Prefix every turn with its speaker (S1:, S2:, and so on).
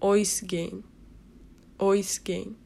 S1: Oisgen. Oisgen.